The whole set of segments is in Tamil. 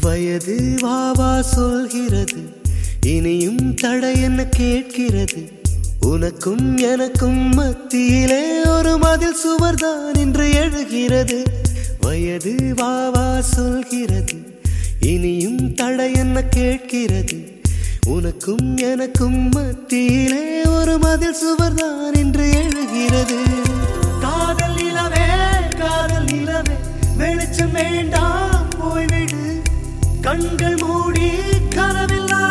வயது வாவா சொல்கிறது. இனியும் தடை என்ன கேட்கிறது. உனக்கும் எனக்கும் மத்தியிலே ஒரு மதில் சுவர்தான் என்று எழுகிறது. வயது வாவா சொல்கிறது. இனியும் தடை என்ன கேட்கிறது. உனக்கும் எனக்கும் மத்தியிலே ஒரு மதில் சுவர்தான் என்று எழுகிறது. கண்கள் மூடி கனவில்லா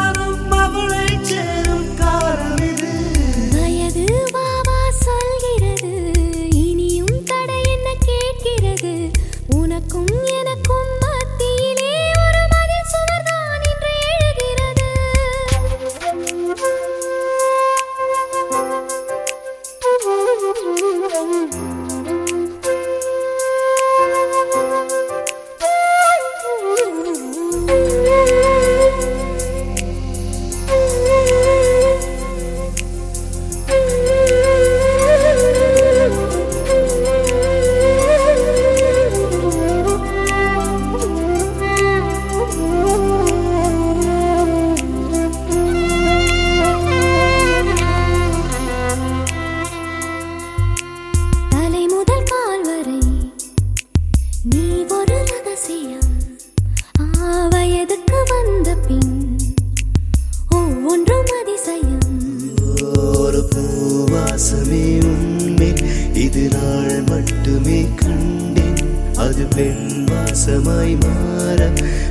அது பெண் வாசமாய் மாற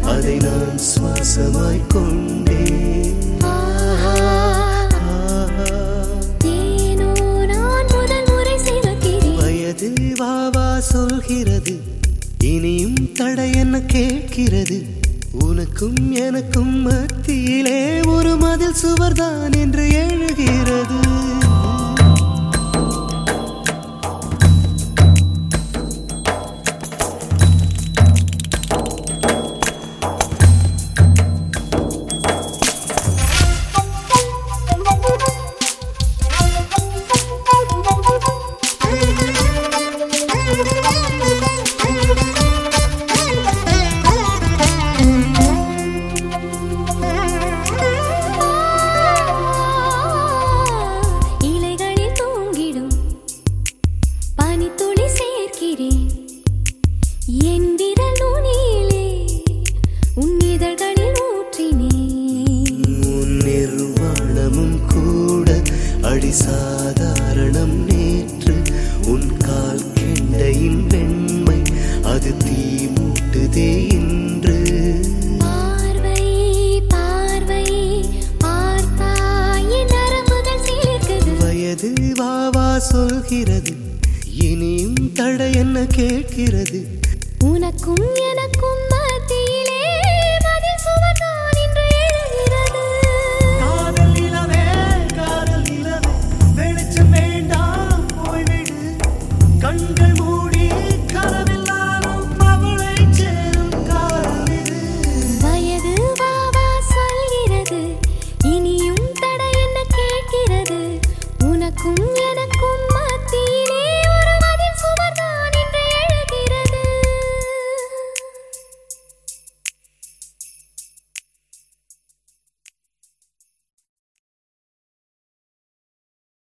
அதை நான் சுவாசமாய் கொண்டேன். வயது வாவா சொல்கிறது இனியும் தடை என்ன கேட்கிறது உனக்கும் எனக்கும் மத்தியிலே ஒரு மதில் சுவர்தான். சொல்கிறது? இனியும் தடை என்ன கேட்கிறது? உனக்கும் எனக்கும் கண்கள் மூடி கனவெல்லாரும் அவளை சேரும் காலம் இது. வயது வாவா சொல்கிறது இனியும் தடை என்ன கேட்கிறது? உனக்கும்